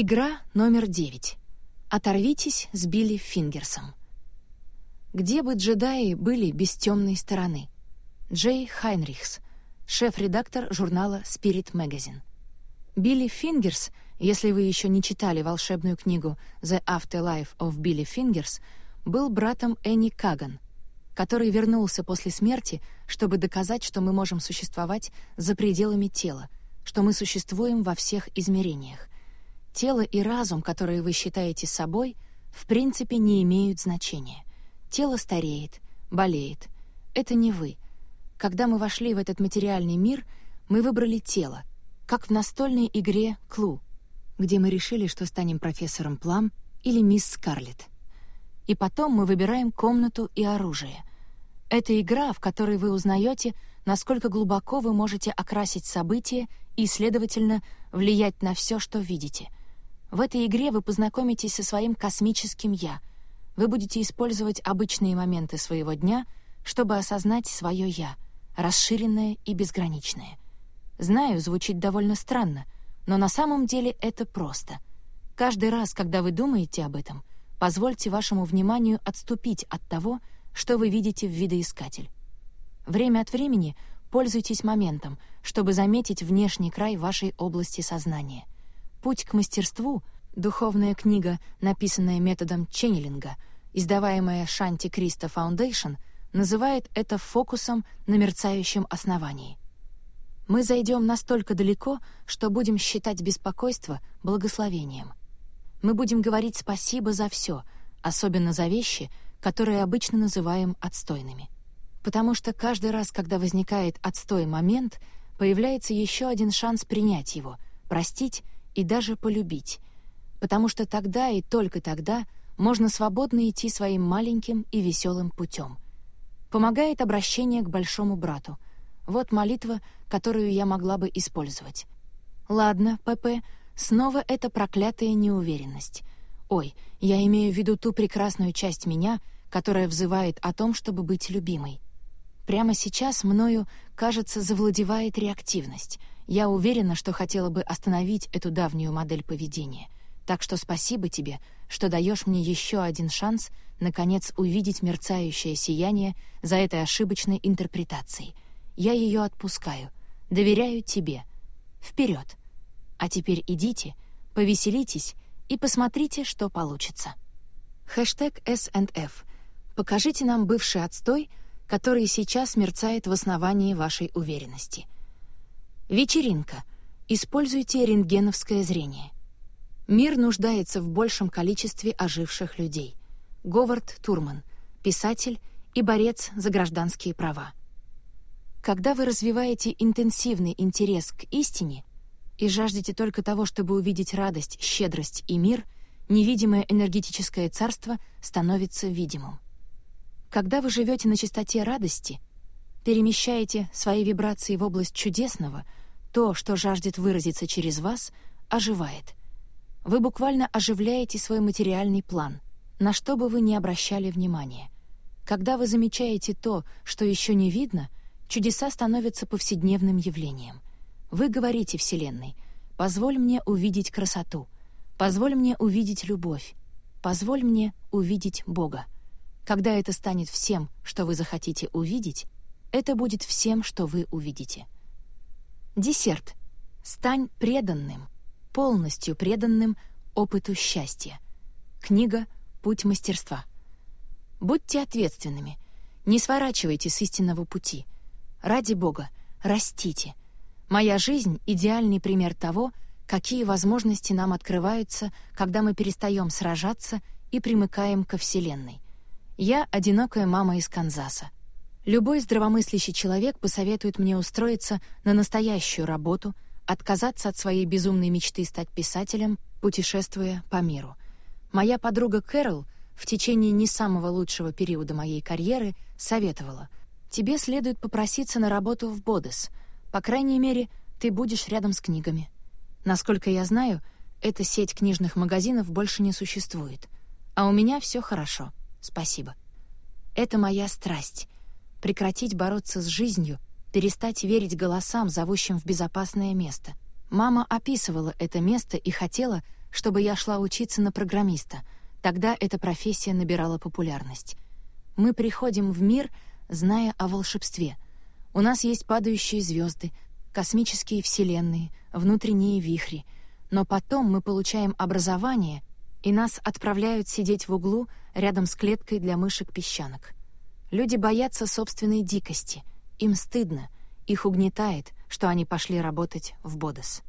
Игра номер девять. Оторвитесь с Билли Фингерсом. Где бы джедаи были без темной стороны? Джей Хайнрихс, шеф-редактор журнала Spirit Magazine. Билли Фингерс, если вы еще не читали волшебную книгу «The Afterlife of Billy Fingers», был братом Энни Каган, который вернулся после смерти, чтобы доказать, что мы можем существовать за пределами тела, что мы существуем во всех измерениях. Тело и разум, которые вы считаете собой, в принципе не имеют значения. Тело стареет, болеет. Это не вы. Когда мы вошли в этот материальный мир, мы выбрали тело, как в настольной игре «Клу», где мы решили, что станем профессором Плам или мисс Скарлетт. И потом мы выбираем комнату и оружие. Это игра, в которой вы узнаете, насколько глубоко вы можете окрасить события и, следовательно, влиять на все, что видите. В этой игре вы познакомитесь со своим космическим «я», вы будете использовать обычные моменты своего дня, чтобы осознать свое «я», расширенное и безграничное. Знаю, звучит довольно странно, но на самом деле это просто. Каждый раз, когда вы думаете об этом, позвольте вашему вниманию отступить от того, что вы видите в видоискатель. Время от времени пользуйтесь моментом, чтобы заметить внешний край вашей области сознания. Путь к мастерству — Духовная книга, написанная методом ченнелинга, издаваемая Шанти Криста Фаундейшн, называет это фокусом на мерцающем основании. Мы зайдем настолько далеко, что будем считать беспокойство благословением. Мы будем говорить спасибо за все, особенно за вещи, которые обычно называем отстойными. Потому что каждый раз, когда возникает отстой момент, появляется еще один шанс принять его, простить и даже полюбить, потому что тогда и только тогда можно свободно идти своим маленьким и веселым путем. Помогает обращение к большому брату. Вот молитва, которую я могла бы использовать. Ладно, ПП, снова эта проклятая неуверенность. Ой, я имею в виду ту прекрасную часть меня, которая взывает о том, чтобы быть любимой. Прямо сейчас мною, кажется, завладевает реактивность. Я уверена, что хотела бы остановить эту давнюю модель поведения — так что спасибо тебе, что даешь мне еще один шанс наконец увидеть мерцающее сияние за этой ошибочной интерпретацией. Я ее отпускаю, доверяю тебе. Вперед! А теперь идите, повеселитесь и посмотрите, что получится. Хэштег S&F. Покажите нам бывший отстой, который сейчас мерцает в основании вашей уверенности. Вечеринка. Используйте рентгеновское зрение. Мир нуждается в большем количестве оживших людей. Говард Турман, писатель и борец за гражданские права. Когда вы развиваете интенсивный интерес к истине и жаждете только того, чтобы увидеть радость, щедрость и мир, невидимое энергетическое царство становится видимым. Когда вы живете на частоте радости, перемещаете свои вибрации в область чудесного, то, что жаждет выразиться через вас, оживает. Вы буквально оживляете свой материальный план, на что бы вы ни обращали внимания. Когда вы замечаете то, что еще не видно, чудеса становятся повседневным явлением. Вы говорите Вселенной «Позволь мне увидеть красоту», «Позволь мне увидеть любовь», «Позволь мне увидеть Бога». Когда это станет всем, что вы захотите увидеть, это будет всем, что вы увидите. Десерт. Стань преданным — полностью преданным опыту счастья. Книга «Путь мастерства». Будьте ответственными, не сворачивайте с истинного пути. Ради Бога, растите. Моя жизнь — идеальный пример того, какие возможности нам открываются, когда мы перестаем сражаться и примыкаем ко Вселенной. Я — одинокая мама из Канзаса. Любой здравомыслящий человек посоветует мне устроиться на настоящую работу — отказаться от своей безумной мечты стать писателем, путешествуя по миру. Моя подруга Кэрол в течение не самого лучшего периода моей карьеры советовала «Тебе следует попроситься на работу в Бодес. По крайней мере, ты будешь рядом с книгами». Насколько я знаю, эта сеть книжных магазинов больше не существует. А у меня все хорошо. Спасибо. Это моя страсть — прекратить бороться с жизнью перестать верить голосам, зовущим в безопасное место. Мама описывала это место и хотела, чтобы я шла учиться на программиста. Тогда эта профессия набирала популярность. Мы приходим в мир, зная о волшебстве. У нас есть падающие звезды, космические вселенные, внутренние вихри. Но потом мы получаем образование, и нас отправляют сидеть в углу рядом с клеткой для мышек-песчанок. Люди боятся собственной дикости. Им стыдно, их угнетает, что они пошли работать в Бодос.